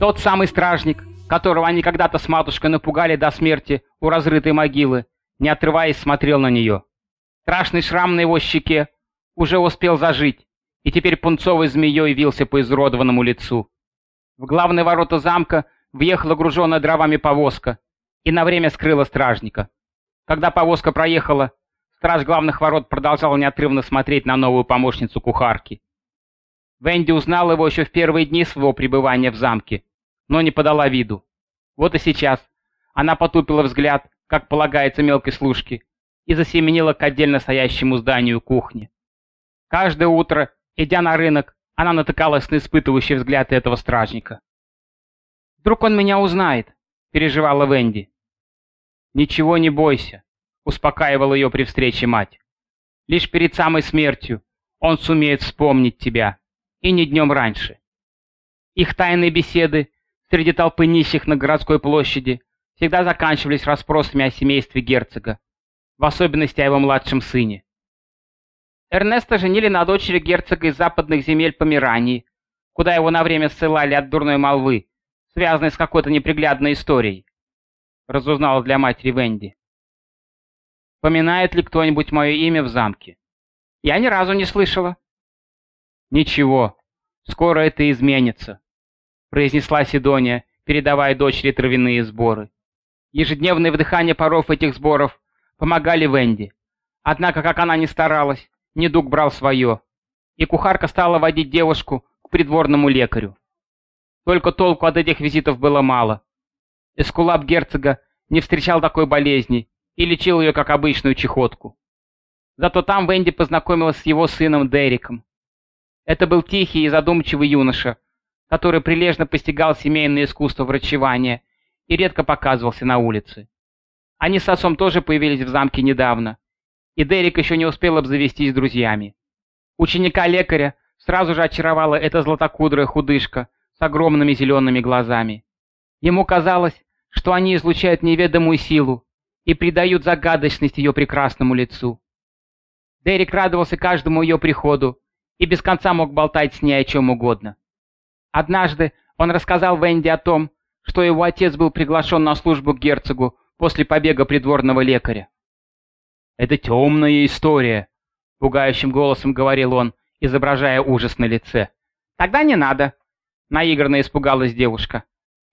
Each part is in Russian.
Тот самый стражник, которого они когда-то с матушкой напугали до смерти у разрытой могилы, не отрываясь, смотрел на нее. Страшный шрам на его щеке уже успел зажить, и теперь пунцовой змеей вился по изуродованному лицу. В главные ворота замка въехала груженная дровами повозка и на время скрыла стражника. Когда повозка проехала, страж главных ворот продолжал неотрывно смотреть на новую помощницу кухарки. Венди узнала его еще в первые дни своего пребывания в замке, но не подала виду. Вот и сейчас она потупила взгляд, как полагается мелкой служке, и засеменила к отдельно стоящему зданию кухни. Каждое утро, идя на рынок, она натыкалась на испытывающий взгляд этого стражника. «Вдруг он меня узнает?» — переживала Венди. «Ничего не бойся», — успокаивала ее при встрече мать. «Лишь перед самой смертью он сумеет вспомнить тебя, и не днем раньше». Их тайные беседы среди толпы нищих на городской площади всегда заканчивались расспросами о семействе герцога, в особенности о его младшем сыне. Эрнеста женили на дочери герцога из западных земель Померании, куда его на время ссылали от дурной молвы, связанной с какой-то неприглядной историей, разузнала для матери Венди. Поминает ли кто-нибудь мое имя в замке? Я ни разу не слышала. Ничего, скоро это изменится, произнесла Сидония, передавая дочери травяные сборы. Ежедневное вдыхание паров этих сборов помогали Венди. Однако, как она ни старалась, недуг брал свое, и кухарка стала водить девушку к придворному лекарю. Только толку от этих визитов было мало. Эскулап герцога не встречал такой болезни и лечил ее как обычную чехотку. Зато там Венди познакомилась с его сыном Дериком. Это был тихий и задумчивый юноша, который прилежно постигал семейное искусство врачевания и редко показывался на улице. Они с отцом тоже появились в замке недавно, и Дерек еще не успел обзавестись друзьями. Ученика-лекаря сразу же очаровала эта златокудрая худышка с огромными зелеными глазами. Ему казалось, что они излучают неведомую силу и придают загадочность ее прекрасному лицу. Дерек радовался каждому ее приходу и без конца мог болтать с ней о чем угодно. Однажды он рассказал Венди о том, что его отец был приглашен на службу к герцогу после побега придворного лекаря. «Это темная история», — пугающим голосом говорил он, изображая ужас на лице. «Тогда не надо», — наигранно испугалась девушка.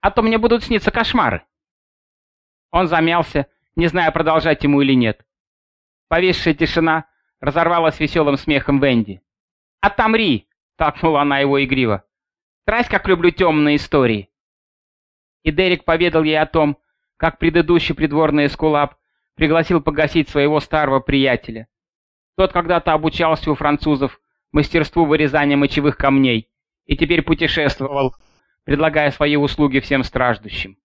«А то мне будут сниться кошмары». Он замялся, не зная, продолжать ему или нет. Повисшая тишина разорвалась веселым смехом Венди. «Отомри!» — такнула она его игриво. «Страсть, как люблю темные истории!» И Дерек поведал ей о том, как предыдущий придворный эскулап пригласил погасить своего старого приятеля. Тот когда-то обучался у французов мастерству вырезания мочевых камней и теперь путешествовал, предлагая свои услуги всем страждущим.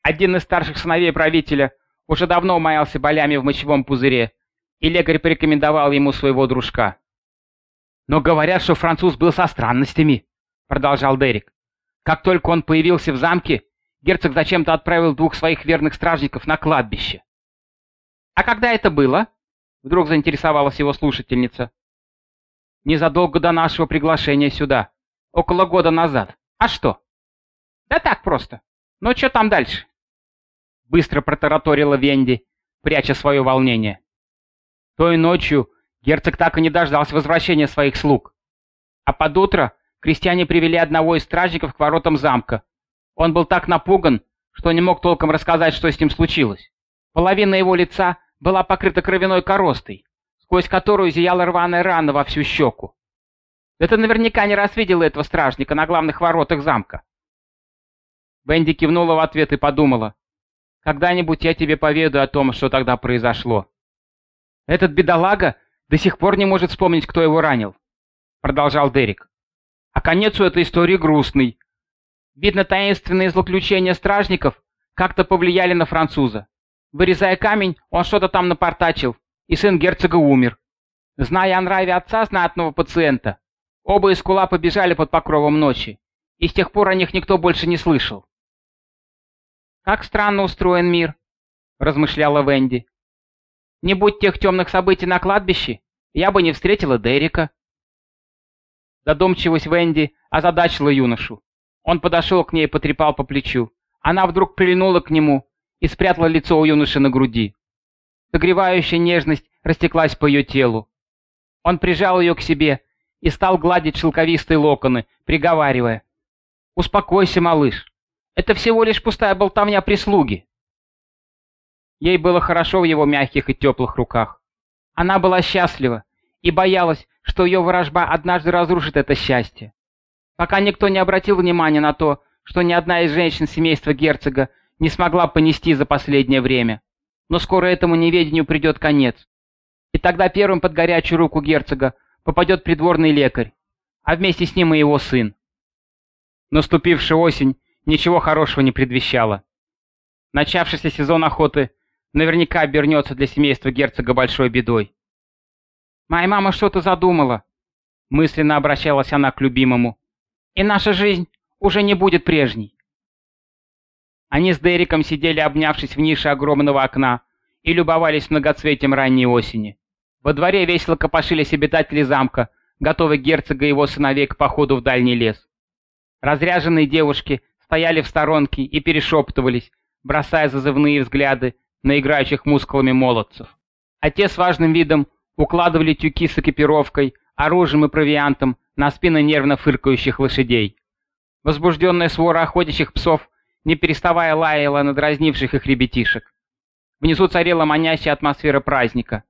Один из старших сыновей правителя уже давно маялся болями в мочевом пузыре, и лекарь порекомендовал ему своего дружка. «Но говорят, что француз был со странностями», — продолжал Дерек. «Как только он появился в замке, герцог зачем-то отправил двух своих верных стражников на кладбище. «А когда это было?» — вдруг заинтересовалась его слушательница. «Незадолго до нашего приглашения сюда. Около года назад. А что?» «Да так просто. Ну что там дальше?» Быстро протараторила Венди, пряча свое волнение. Той ночью герцог так и не дождался возвращения своих слуг. А под утро крестьяне привели одного из стражников к воротам замка. Он был так напуган, что не мог толком рассказать, что с ним случилось. Половина его лица была покрыта кровяной коростой, сквозь которую зияла рваная рана во всю щеку. Да ты наверняка не раз видела этого стражника на главных воротах замка. Бенди кивнула в ответ и подумала. Когда-нибудь я тебе поведаю о том, что тогда произошло. Этот бедолага до сих пор не может вспомнить, кто его ранил, продолжал Дерек. А конец у этой истории грустный. Видно, таинственные злоключения стражников как-то повлияли на француза. Вырезая камень, он что-то там напортачил, и сын герцога умер. Зная о нраве отца знатного пациента, оба из кула побежали под покровом ночи, и с тех пор о них никто больше не слышал. «Как странно устроен мир», — размышляла Венди. «Не будь тех темных событий на кладбище, я бы не встретила Дерека». Додумчивость Венди озадачила юношу, Он подошел к ней и потрепал по плечу. Она вдруг прильнула к нему и спрятала лицо у юноши на груди. Согревающая нежность растеклась по ее телу. Он прижал ее к себе и стал гладить шелковистые локоны, приговаривая. «Успокойся, малыш. Это всего лишь пустая болтовня прислуги». Ей было хорошо в его мягких и теплых руках. Она была счастлива и боялась, что ее ворожба однажды разрушит это счастье. Пока никто не обратил внимания на то, что ни одна из женщин семейства герцога не смогла понести за последнее время. Но скоро этому неведению придет конец. И тогда первым под горячую руку герцога попадет придворный лекарь, а вместе с ним и его сын. Наступившая осень ничего хорошего не предвещала. Начавшийся сезон охоты наверняка обернется для семейства герцога большой бедой. «Моя мама что-то задумала», — мысленно обращалась она к любимому. «И наша жизнь уже не будет прежней». Они с Дериком сидели, обнявшись в нише огромного окна, и любовались многоцветием ранней осени. Во дворе весело копошились обитатели замка, готовые герцога и его сыновей к походу в дальний лес. Разряженные девушки стояли в сторонке и перешептывались, бросая зазывные взгляды на играющих мускулами молодцев. А те с важным видом укладывали тюки с экипировкой, оружием и провиантом на спины нервно фыркающих лошадей. Возбужденная свора охотящих псов, не переставая лаяла на дразнивших их ребятишек. Внизу царила манящая атмосфера праздника.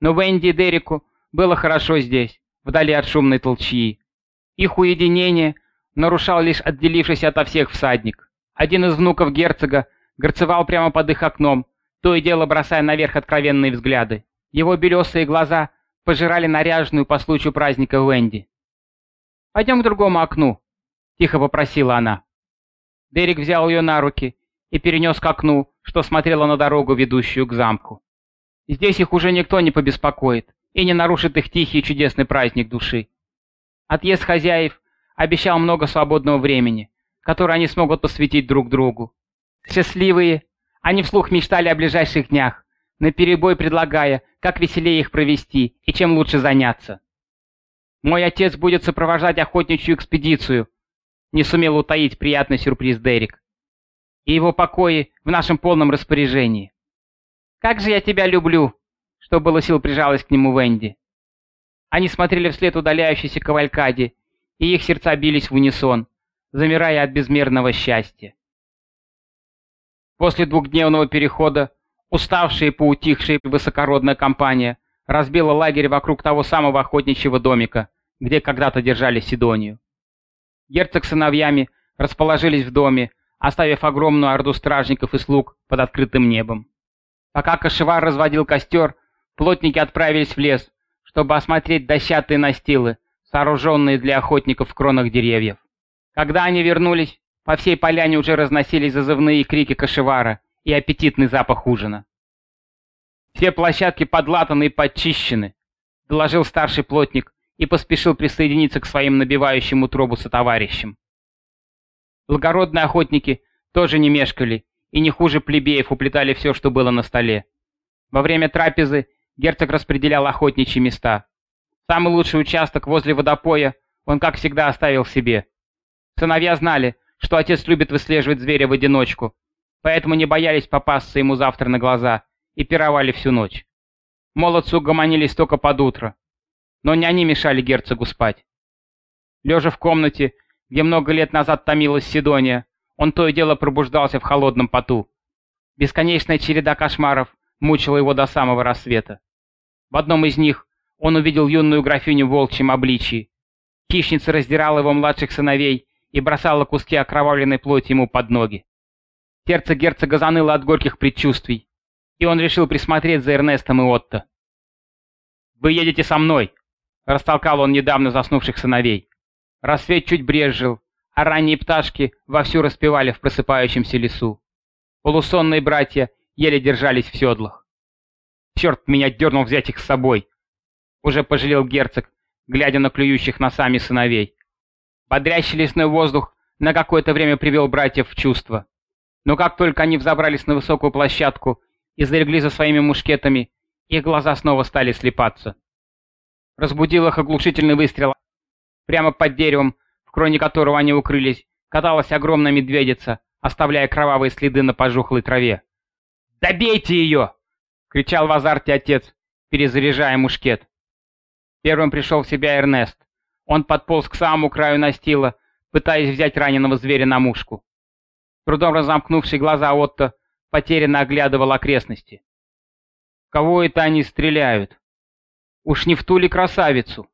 Но Венди и Дереку было хорошо здесь, вдали от шумной толчьи. Их уединение нарушал лишь отделившийся ото всех всадник. Один из внуков герцога горцевал прямо под их окном, то и дело бросая наверх откровенные взгляды. Его белесые глаза пожирали наряженную по случаю праздника Венди. «Пойдем к другому окну», — тихо попросила она. Дерек взял ее на руки и перенес к окну, что смотрело на дорогу, ведущую к замку. Здесь их уже никто не побеспокоит и не нарушит их тихий и чудесный праздник души. Отъезд хозяев обещал много свободного времени, которое они смогут посвятить друг другу. Счастливые, они вслух мечтали о ближайших днях, наперебой предлагая, как веселее их провести и чем лучше заняться. «Мой отец будет сопровождать охотничью экспедицию», не сумел утаить приятный сюрприз Дерек. «И его покои в нашем полном распоряжении». «Как же я тебя люблю!» Что было сил прижалась к нему Венди. Они смотрели вслед удаляющейся кавалькаде, и их сердца бились в унисон, замирая от безмерного счастья. После двухдневного перехода уставшая и поутихшая высокородная компания разбила лагерь вокруг того самого охотничьего домика, где когда-то держали Сидонию. Герцог с сыновьями расположились в доме, оставив огромную орду стражников и слуг под открытым небом. Пока кошевар разводил костер, плотники отправились в лес, чтобы осмотреть дощатые настилы, сооруженные для охотников в кронах деревьев. Когда они вернулись, по всей поляне уже разносились зазывные крики кошевара и аппетитный запах ужина. «Все площадки подлатаны и подчищены», — доложил старший плотник и поспешил присоединиться к своим набивающим утробу сотоварищам. Благородные охотники тоже не мешкали и не хуже плебеев уплетали все, что было на столе. Во время трапезы герцог распределял охотничьи места. Самый лучший участок возле водопоя он, как всегда, оставил себе. Сыновья знали, что отец любит выслеживать зверя в одиночку, поэтому не боялись попасться ему завтра на глаза и пировали всю ночь. Молодцы угомонились только под утро, но не они мешали герцогу спать. Лежа в комнате, где много лет назад томилась Сидония, он то и дело пробуждался в холодном поту. Бесконечная череда кошмаров мучила его до самого рассвета. В одном из них он увидел юную графиню в волчьем обличии. Хищница раздирала его младших сыновей и бросала куски окровавленной плоти ему под ноги. Сердце герцога заныло от горьких предчувствий, и он решил присмотреть за Эрнестом и Отто. «Вы едете со мной!» — растолкал он недавно заснувших сыновей. Рассвет чуть брезжил, а ранние пташки вовсю распевали в просыпающемся лесу. Полусонные братья еле держались в седлах. «Черт меня дернул взять их с собой!» Уже пожалел герцог, глядя на клюющих носами сыновей. Бодрящий лесной воздух на какое-то время привел братьев в чувство. Но как только они взобрались на высокую площадку и залегли за своими мушкетами, их глаза снова стали слепаться. Разбудил их оглушительный выстрел. Прямо под деревом, в кроне которого они укрылись, каталась огромная медведица, оставляя кровавые следы на пожухлой траве. «Добейте ее!» — кричал в азарте отец, перезаряжая мушкет. Первым пришел в себя Эрнест. Он подполз к самому краю настила, пытаясь взять раненого зверя на мушку. Трудом разомкнувший глаза Отто потерянно оглядывал окрестности. Кого это они стреляют? Уж не в ту ли красавицу?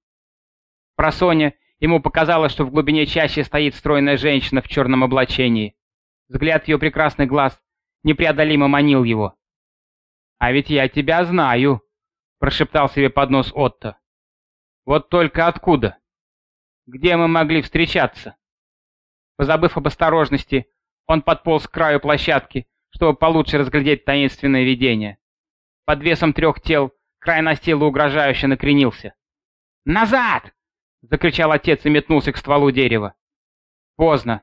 Про Соня ему показалось, что в глубине чаще стоит стройная женщина в черном облачении. Взгляд ее прекрасных глаз непреодолимо манил его. «А ведь я тебя знаю», — прошептал себе под нос Отто. «Вот только откуда? Где мы могли встречаться?» Позабыв об осторожности, он подполз к краю площадки, чтобы получше разглядеть таинственное видение. Под весом трех тел край настила угрожающе накренился. «Назад!» — закричал отец и метнулся к стволу дерева. Поздно.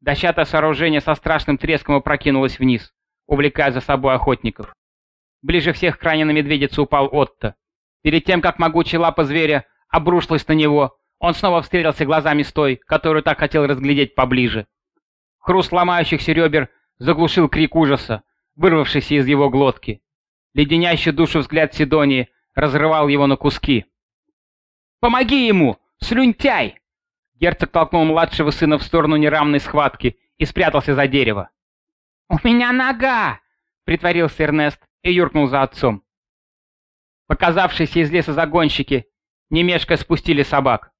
Дощатое сооружение со страшным треском опрокинулось вниз, увлекая за собой охотников. Ближе всех к раненой медведице упал Отто. Перед тем, как могучая лапа зверя обрушилась на него, он снова встретился глазами с той, которую так хотел разглядеть поближе. Хруст ломающихся ребер заглушил крик ужаса, вырвавшийся из его глотки. Леденящий душу взгляд Сидонии разрывал его на куски. «Помоги ему! Слюнтяй!» Герцог толкнул младшего сына в сторону неравной схватки и спрятался за дерево. «У меня нога!» — притворился Эрнест и юркнул за отцом. Показавшиеся из леса загонщики, немешко спустили собак.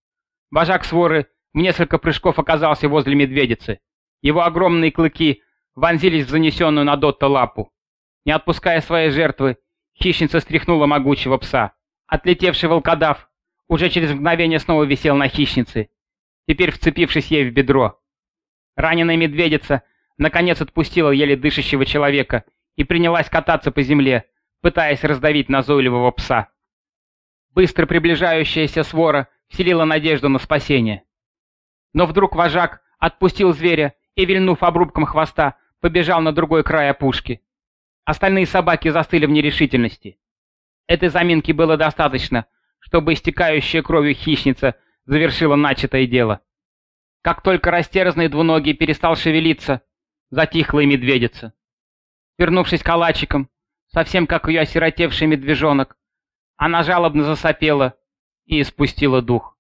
Вожак своры в несколько прыжков оказался возле медведицы. Его огромные клыки вонзились в занесенную на Дотто лапу. Не отпуская своей жертвы, хищница стряхнула могучего пса. Отлетевший волкодав уже через мгновение снова висел на хищнице, теперь вцепившись ей в бедро. Раненая медведица наконец отпустила еле дышащего человека и принялась кататься по земле, пытаясь раздавить назойливого пса. Быстро приближающаяся свора вселила надежду на спасение. Но вдруг вожак отпустил зверя и, вильнув обрубком хвоста, побежал на другой край опушки. Остальные собаки застыли в нерешительности. Этой заминки было достаточно, чтобы истекающая кровью хищница завершила начатое дело. Как только растерзанный двуногий перестал шевелиться, затихла и медведица. Вернувшись калачиком, совсем как ее осиротевший медвежонок, она жалобно засопела и испустила дух.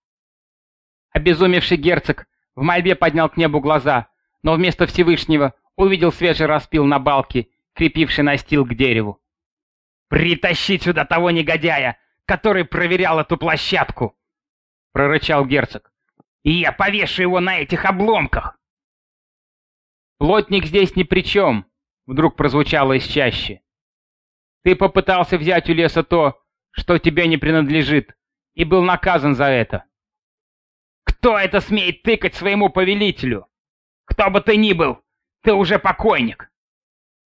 Обезумевший герцог в мольбе поднял к небу глаза, но вместо Всевышнего увидел свежий распил на балке, крепивший настил к дереву. «Притащить сюда того негодяя, который проверял эту площадку!» — прорычал герцог. «И я повешу его на этих обломках!» «Плотник здесь ни при чем!» — вдруг прозвучало из чащи. «Ты попытался взять у леса то, что тебе не принадлежит, и был наказан за это. Кто это смеет тыкать своему повелителю? Кто бы ты ни был, ты уже покойник!»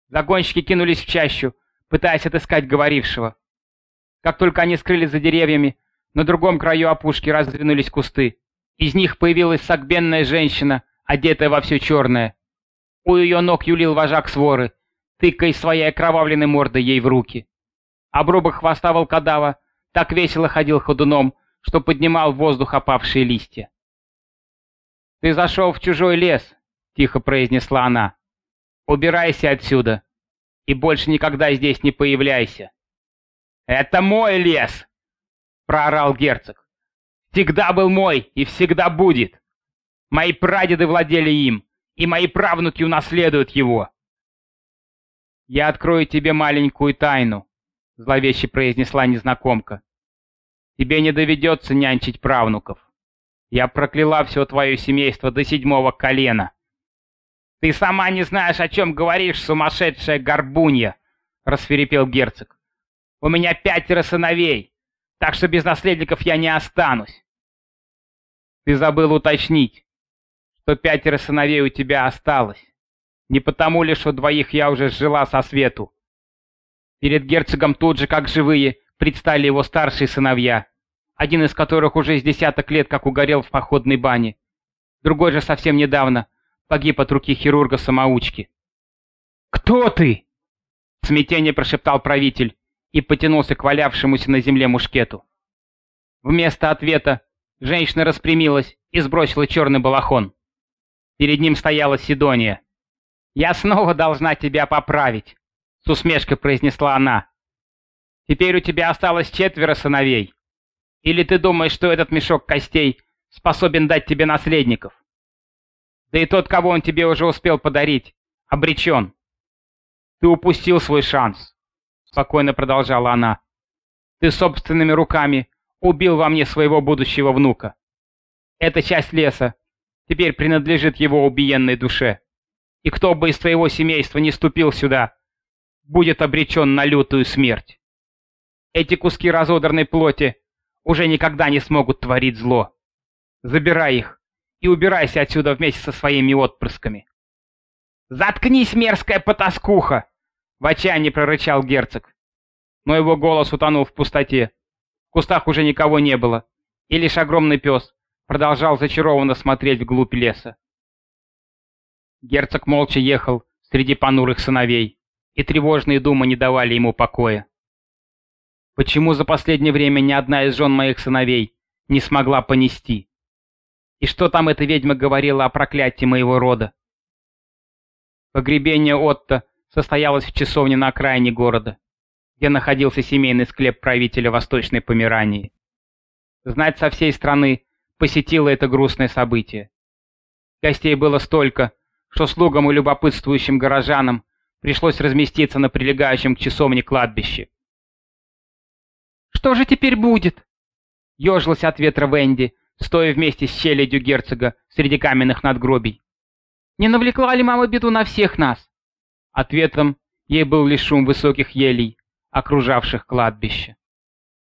Загонщики кинулись в чащу, пытаясь отыскать говорившего. Как только они скрылись за деревьями, на другом краю опушки раздвинулись кусты. Из них появилась сагбенная женщина, одетая во все черное. У ее ног юлил вожак своры, тыкая своей окровавленной мордой ей в руки. Обрубок хвоста волкодава так весело ходил ходуном, что поднимал в воздух опавшие листья. «Ты зашел в чужой лес», — тихо произнесла она. «Убирайся отсюда и больше никогда здесь не появляйся». «Это мой лес!» — проорал герцог. «Всегда был мой и всегда будет. Мои прадеды владели им, и мои правнуки унаследуют его». «Я открою тебе маленькую тайну», — зловеще произнесла незнакомка. «Тебе не доведется нянчить правнуков. Я прокляла все твое семейство до седьмого колена». «Ты сама не знаешь, о чем говоришь, сумасшедшая горбунья!» — расферепел герцог. «У меня пятеро сыновей, так что без наследников я не останусь». «Ты забыл уточнить, что пятеро сыновей у тебя осталось. Не потому ли, что двоих я уже сжила со свету?» Перед герцогом тут же, как живые, предстали его старшие сыновья, один из которых уже с десяток лет как угорел в походной бане, другой же совсем недавно — погиб от руки хирурга-самоучки. «Кто ты?» — в смятении прошептал правитель и потянулся к валявшемуся на земле мушкету. Вместо ответа женщина распрямилась и сбросила черный балахон. Перед ним стояла Сидония. «Я снова должна тебя поправить», — с усмешкой произнесла она. «Теперь у тебя осталось четверо сыновей. Или ты думаешь, что этот мешок костей способен дать тебе наследников? Да и тот, кого он тебе уже успел подарить, обречен. Ты упустил свой шанс», — спокойно продолжала она. «Ты собственными руками убил во мне своего будущего внука. Эта часть леса теперь принадлежит его убиенной душе. И кто бы из твоего семейства не ступил сюда, будет обречен на лютую смерть. Эти куски разодранной плоти уже никогда не смогут творить зло. Забирай их и убирайся отсюда вместе со своими отпрысками. «Заткнись, мерзкая потаскуха!» — в отчаянии прорычал герцог. Но его голос утонул в пустоте. В кустах уже никого не было, и лишь огромный пес продолжал зачарованно смотреть вглубь леса. Герцог молча ехал среди понурых сыновей, и тревожные думы не давали ему покоя. Почему за последнее время ни одна из жен моих сыновей не смогла понести? И что там эта ведьма говорила о проклятии моего рода? Погребение Отто состоялось в часовне на окраине города, где находился семейный склеп правителя Восточной Померании. Знать со всей страны посетило это грустное событие. Гостей было столько, что слугам и любопытствующим горожанам пришлось разместиться на прилегающем к часовне кладбище. «Что же теперь будет?» — ежилась от ветра Венди, стоя вместе с челядью герцога среди каменных надгробий. «Не навлекла ли мама беду на всех нас?» Ответом ей был лишь шум высоких елей, окружавших кладбище.